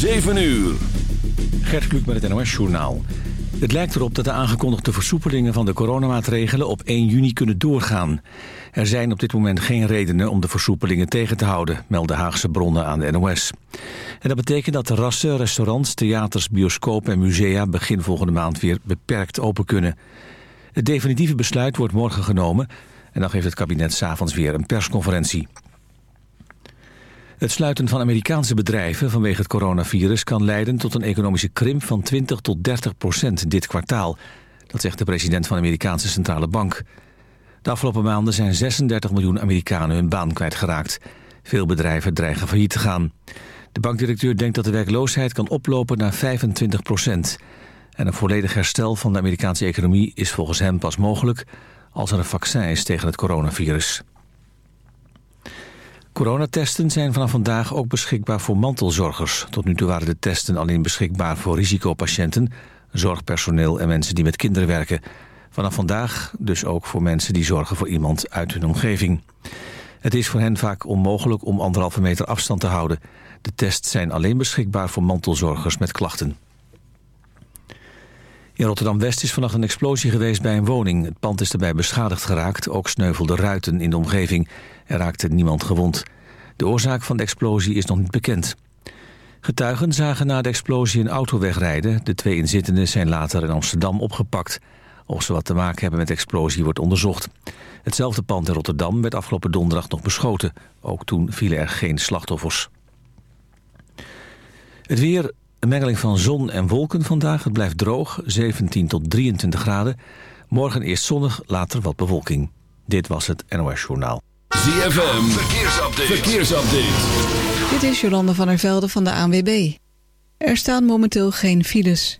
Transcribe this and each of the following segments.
7 uur. Gert Kluk met het NOS-journaal. Het lijkt erop dat de aangekondigde versoepelingen van de coronamaatregelen op 1 juni kunnen doorgaan. Er zijn op dit moment geen redenen om de versoepelingen tegen te houden, melden Haagse bronnen aan de NOS. En dat betekent dat terrassen, restaurants, theaters, bioscopen en musea begin volgende maand weer beperkt open kunnen. Het definitieve besluit wordt morgen genomen en dan geeft het kabinet s'avonds weer een persconferentie. Het sluiten van Amerikaanse bedrijven vanwege het coronavirus... kan leiden tot een economische krimp van 20 tot 30 procent dit kwartaal. Dat zegt de president van de Amerikaanse Centrale Bank. De afgelopen maanden zijn 36 miljoen Amerikanen hun baan kwijtgeraakt. Veel bedrijven dreigen failliet te gaan. De bankdirecteur denkt dat de werkloosheid kan oplopen naar 25 procent. En een volledig herstel van de Amerikaanse economie is volgens hem pas mogelijk... als er een vaccin is tegen het coronavirus. Coronatesten zijn vanaf vandaag ook beschikbaar voor mantelzorgers. Tot nu toe waren de testen alleen beschikbaar voor risicopatiënten... zorgpersoneel en mensen die met kinderen werken. Vanaf vandaag dus ook voor mensen die zorgen voor iemand uit hun omgeving. Het is voor hen vaak onmogelijk om anderhalve meter afstand te houden. De tests zijn alleen beschikbaar voor mantelzorgers met klachten. In Rotterdam-West is vannacht een explosie geweest bij een woning. Het pand is daarbij beschadigd geraakt, ook sneuvelden ruiten in de omgeving. Er raakte niemand gewond. De oorzaak van de explosie is nog niet bekend. Getuigen zagen na de explosie een auto wegrijden. De twee inzittenden zijn later in Amsterdam opgepakt. Of ze wat te maken hebben met de explosie wordt onderzocht. Hetzelfde pand in Rotterdam werd afgelopen donderdag nog beschoten. Ook toen vielen er geen slachtoffers. Het weer, een mengeling van zon en wolken vandaag. Het blijft droog, 17 tot 23 graden. Morgen eerst zonnig, later wat bewolking. Dit was het NOS Journaal. ZFM, verkeersupdate. verkeersupdate. Dit is Jolande van der Velde van de ANWB. Er staan momenteel geen files.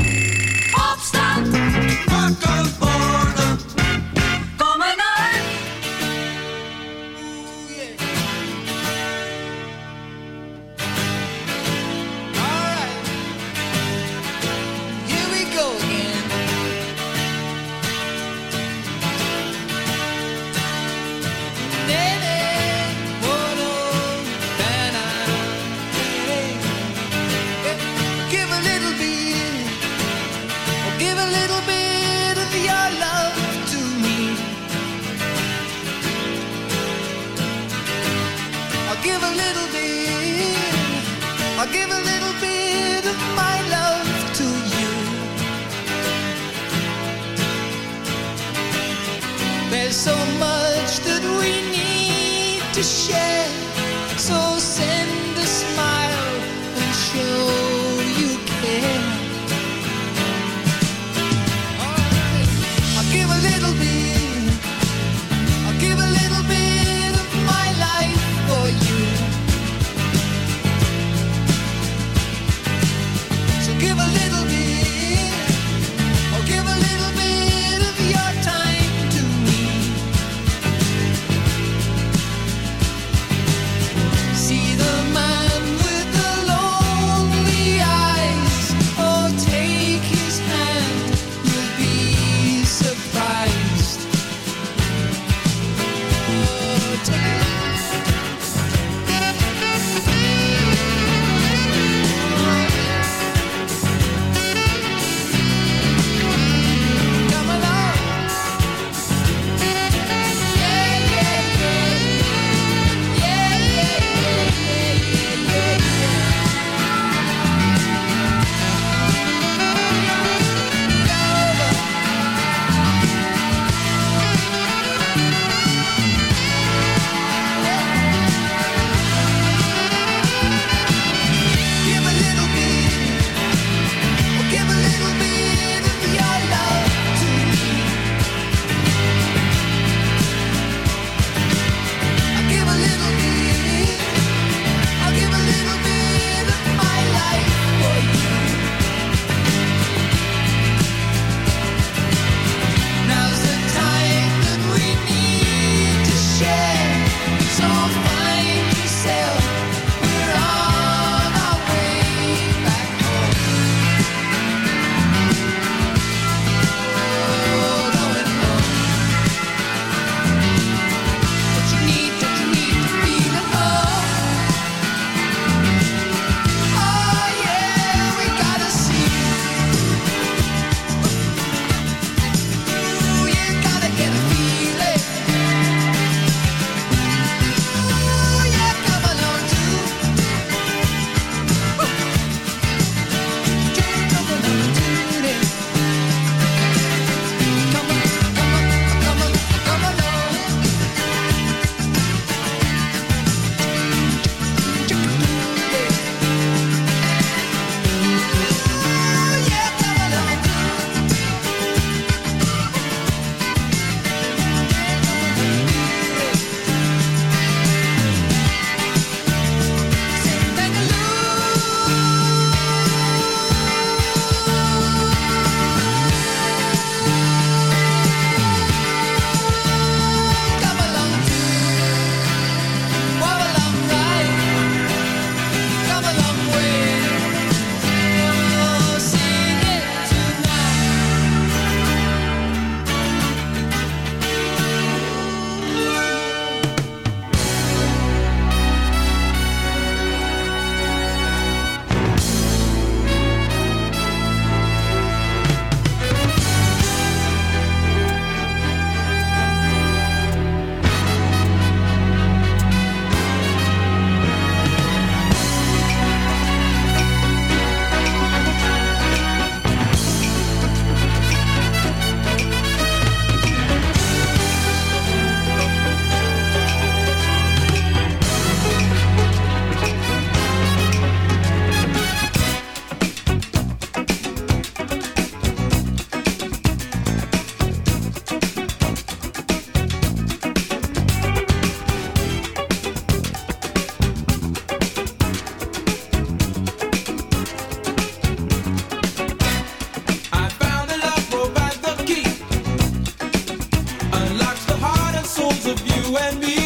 and me.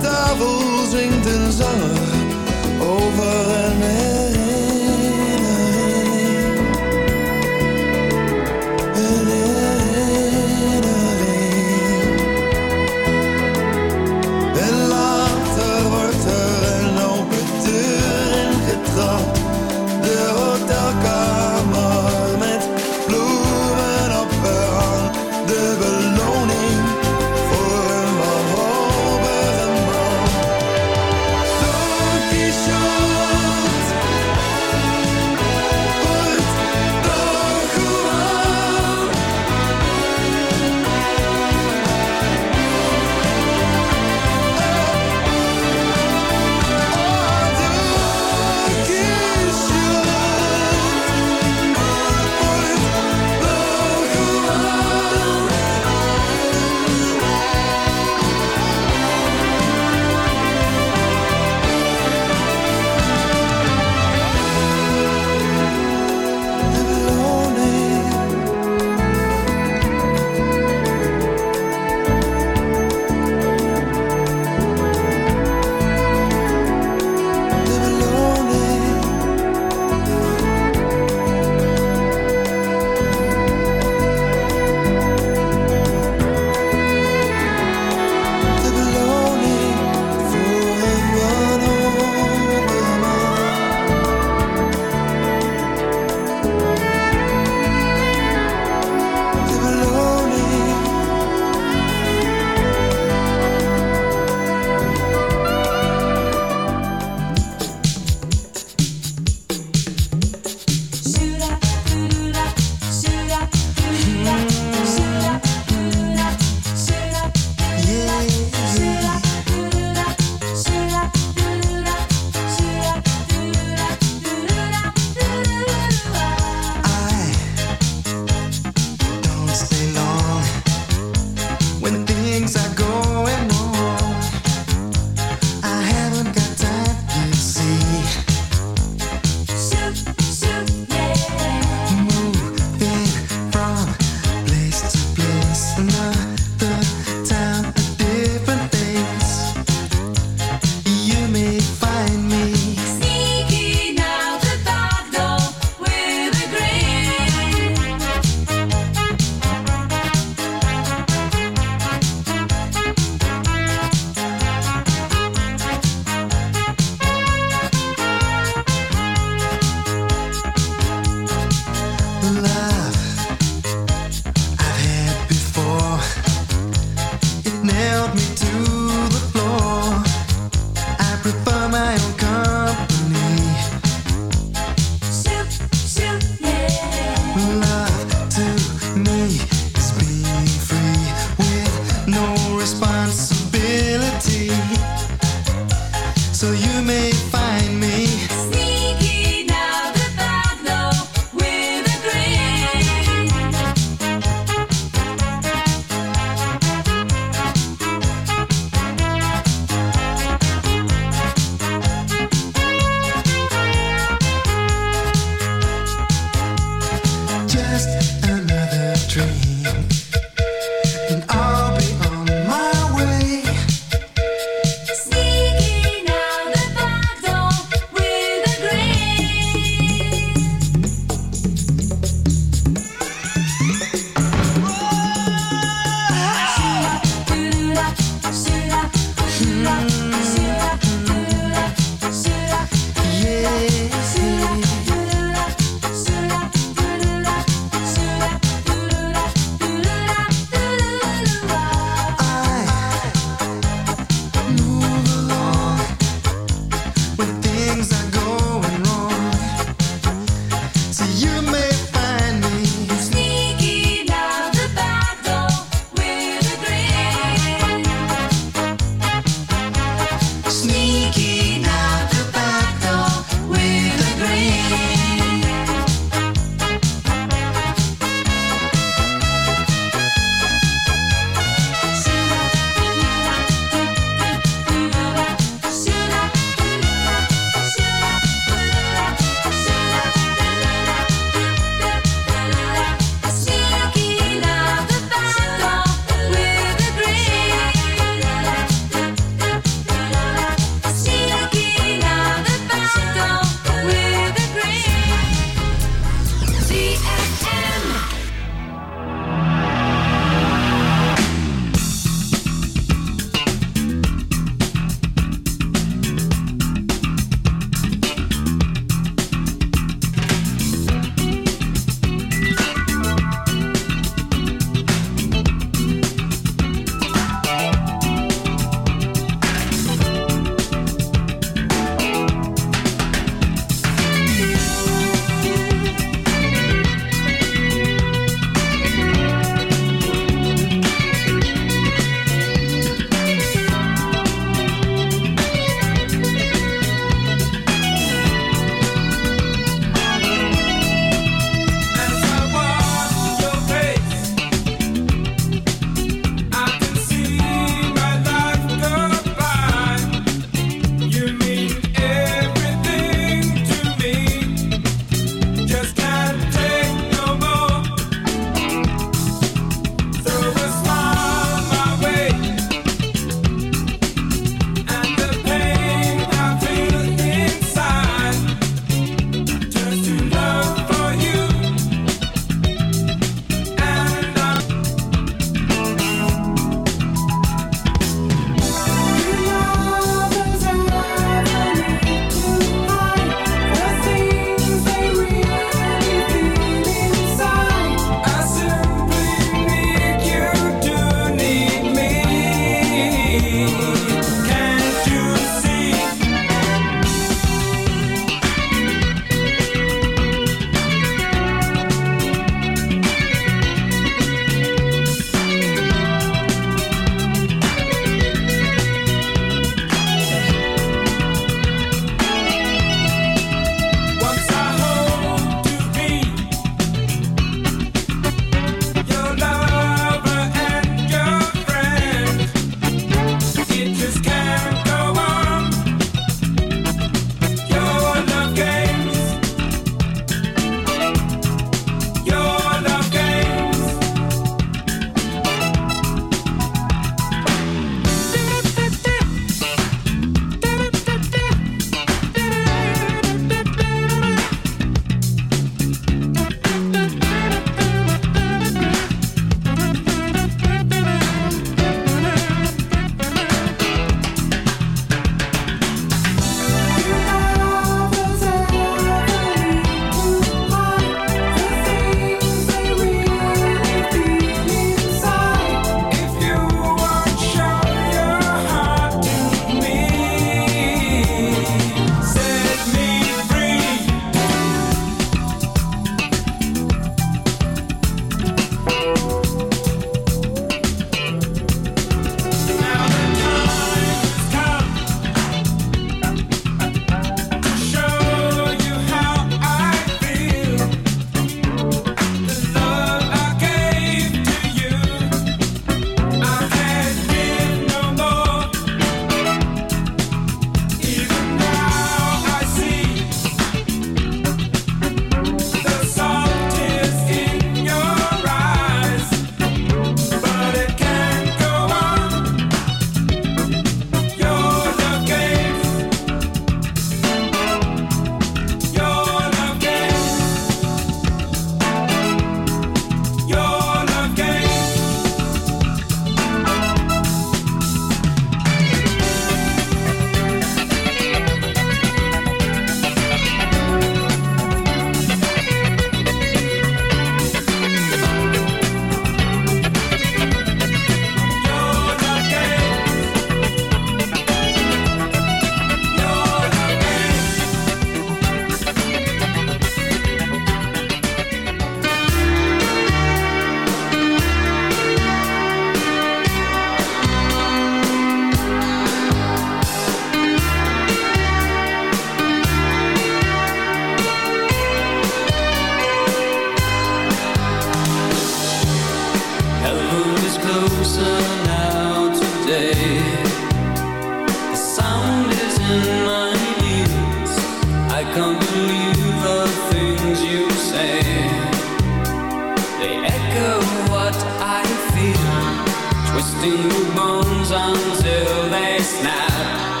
Twisting the bones until they snap.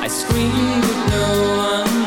I scream, but no one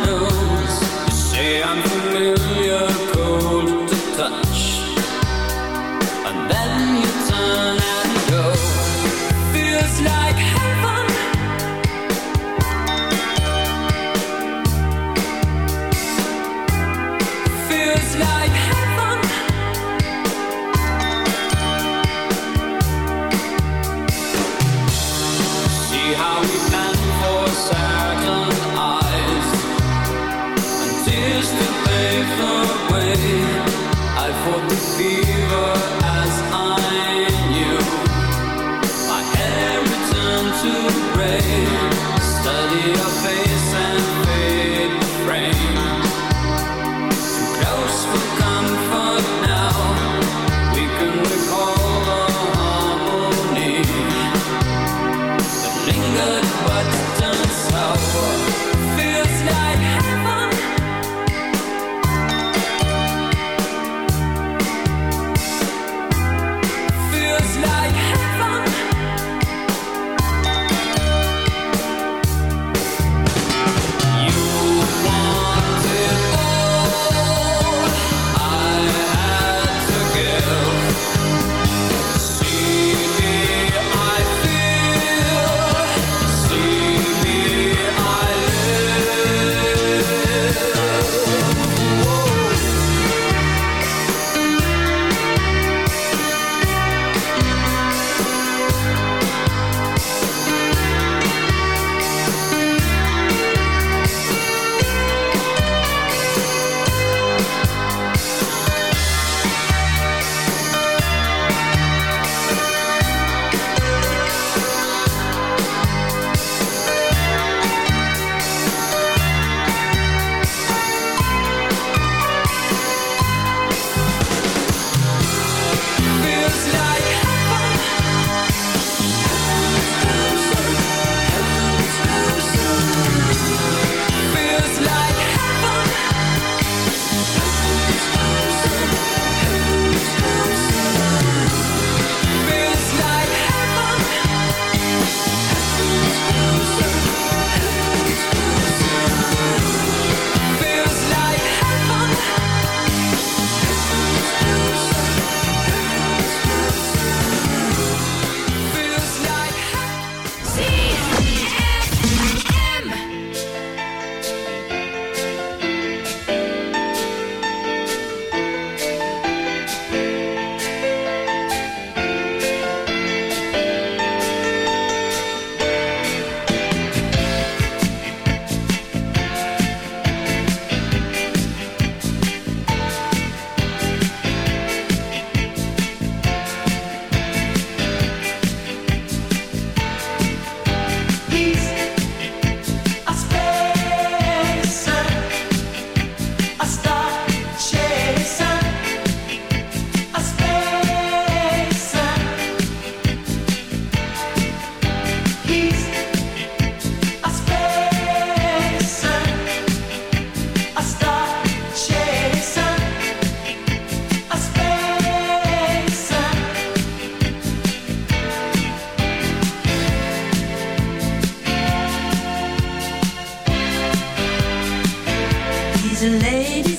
to ladies.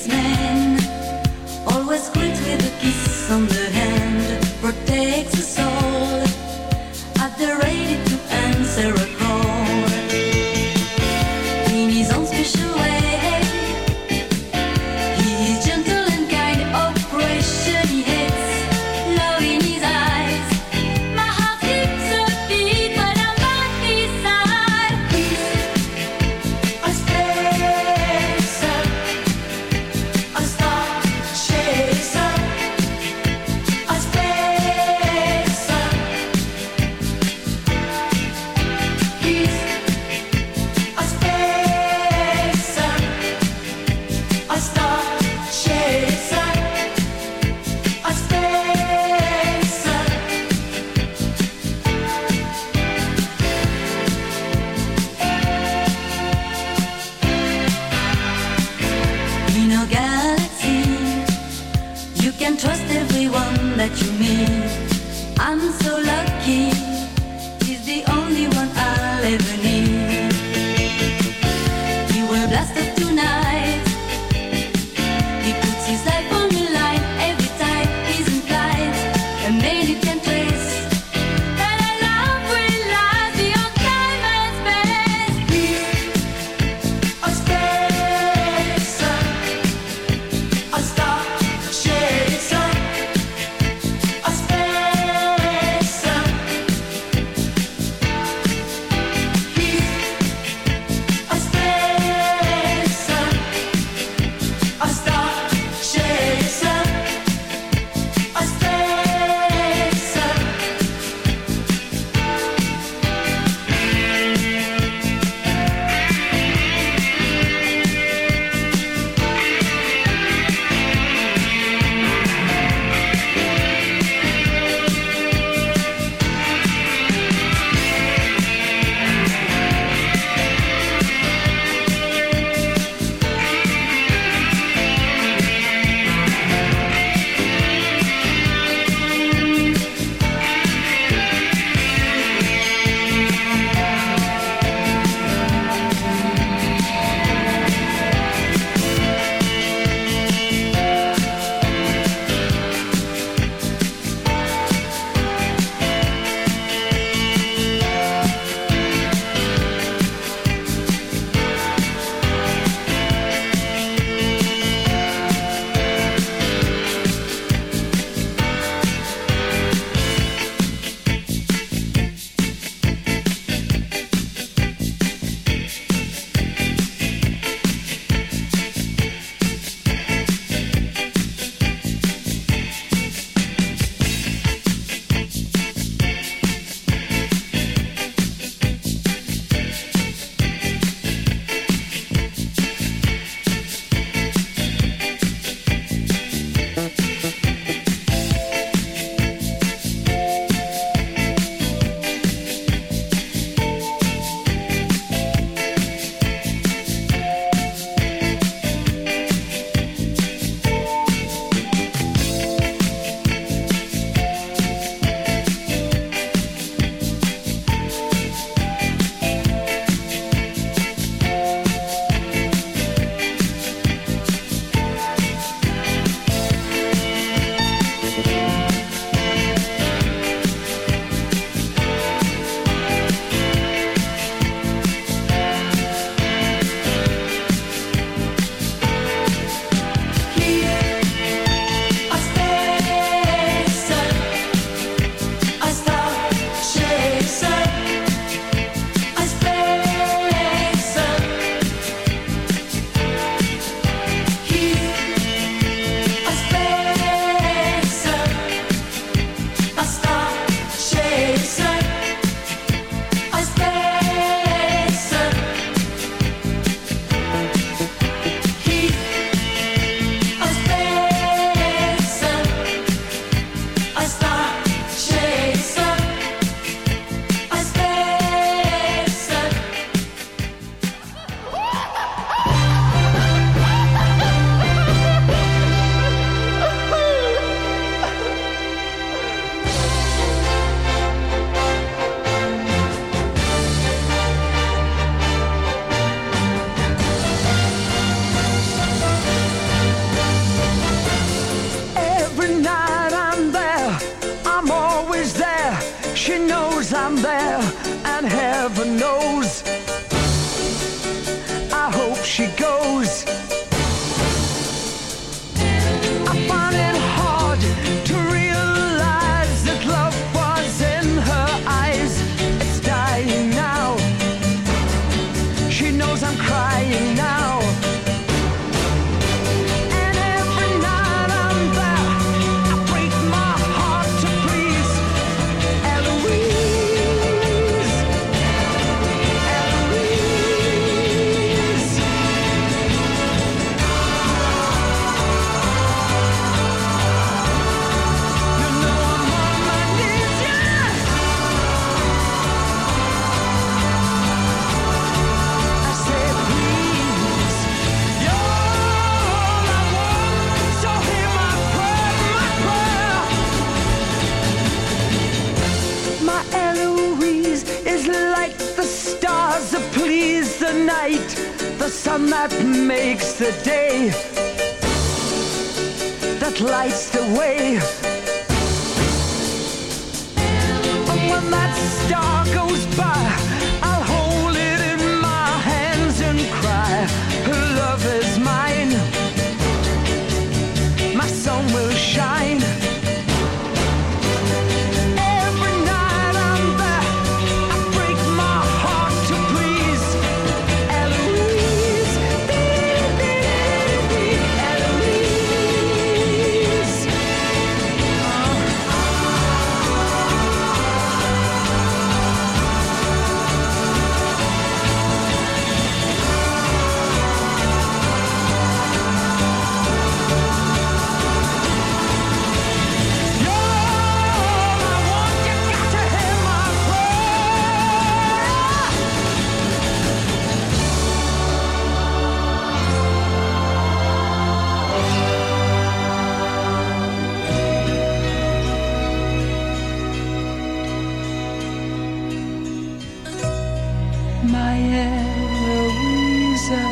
Eloisa.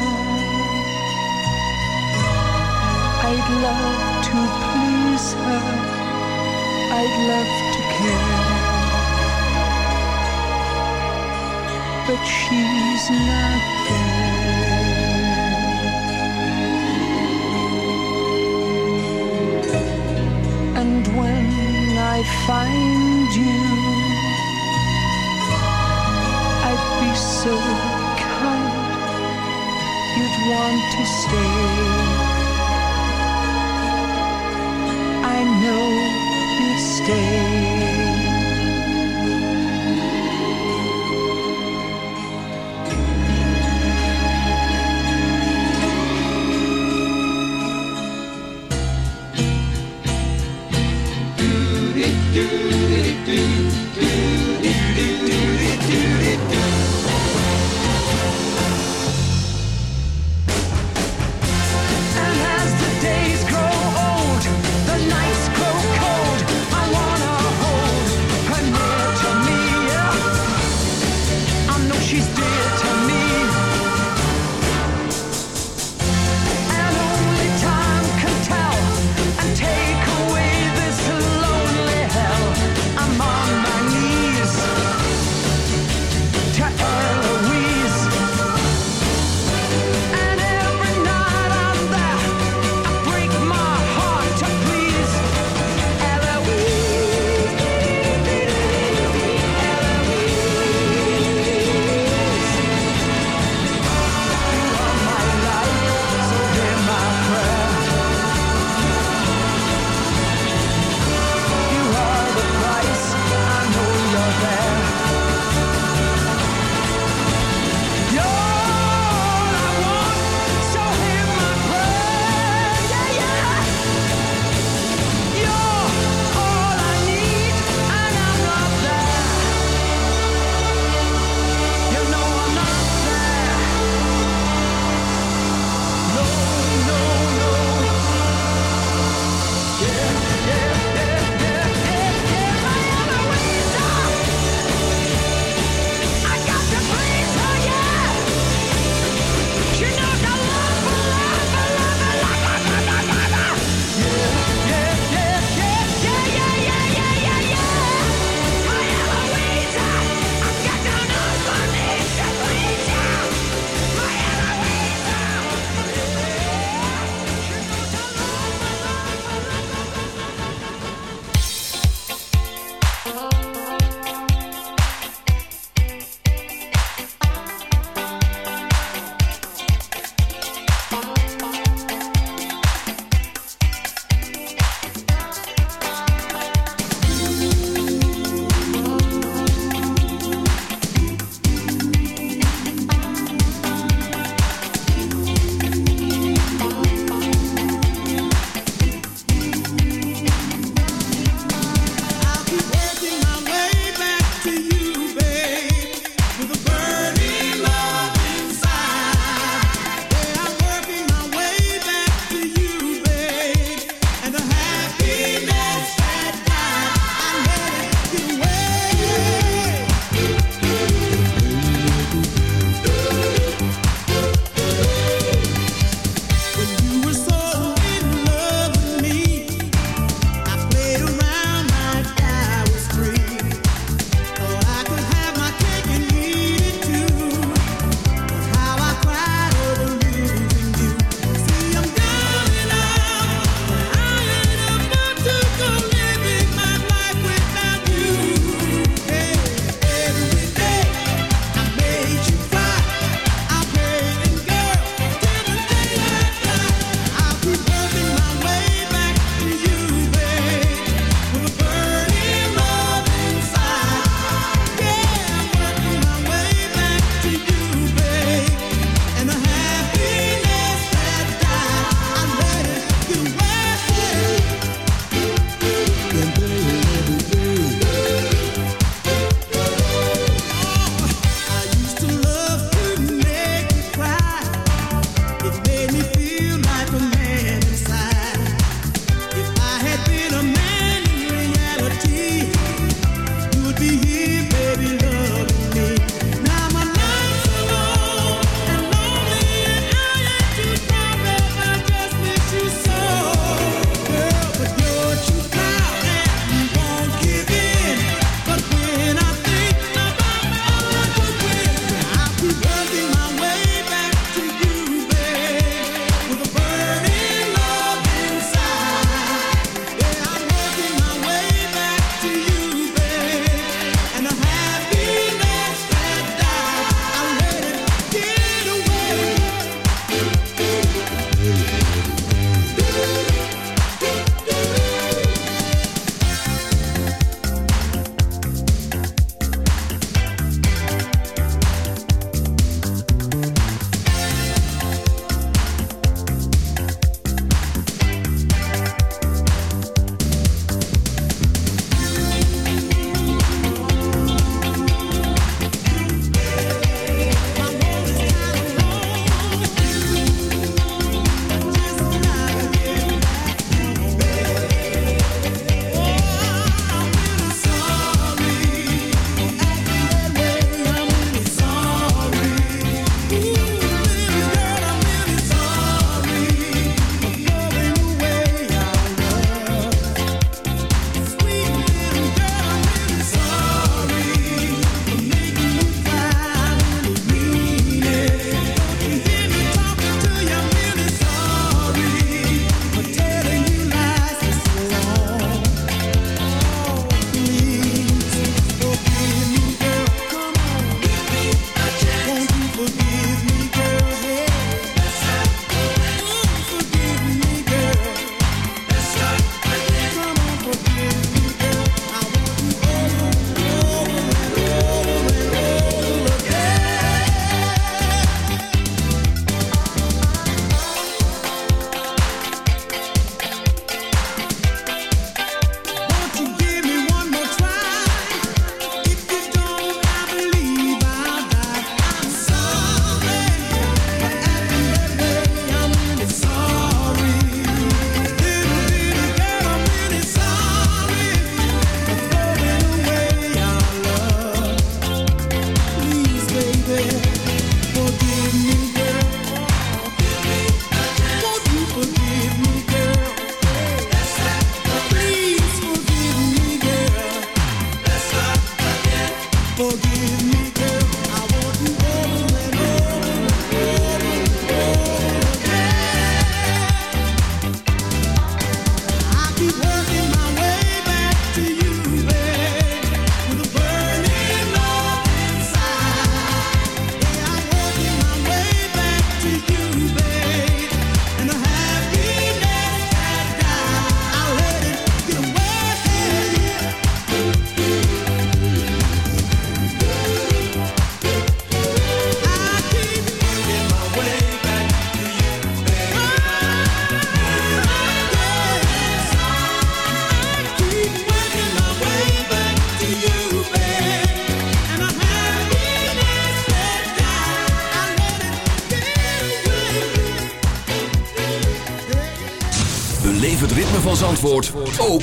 I'd love to please her. I'd love to care. But she's not there. And when I find you, want to stay. I know you'd stay.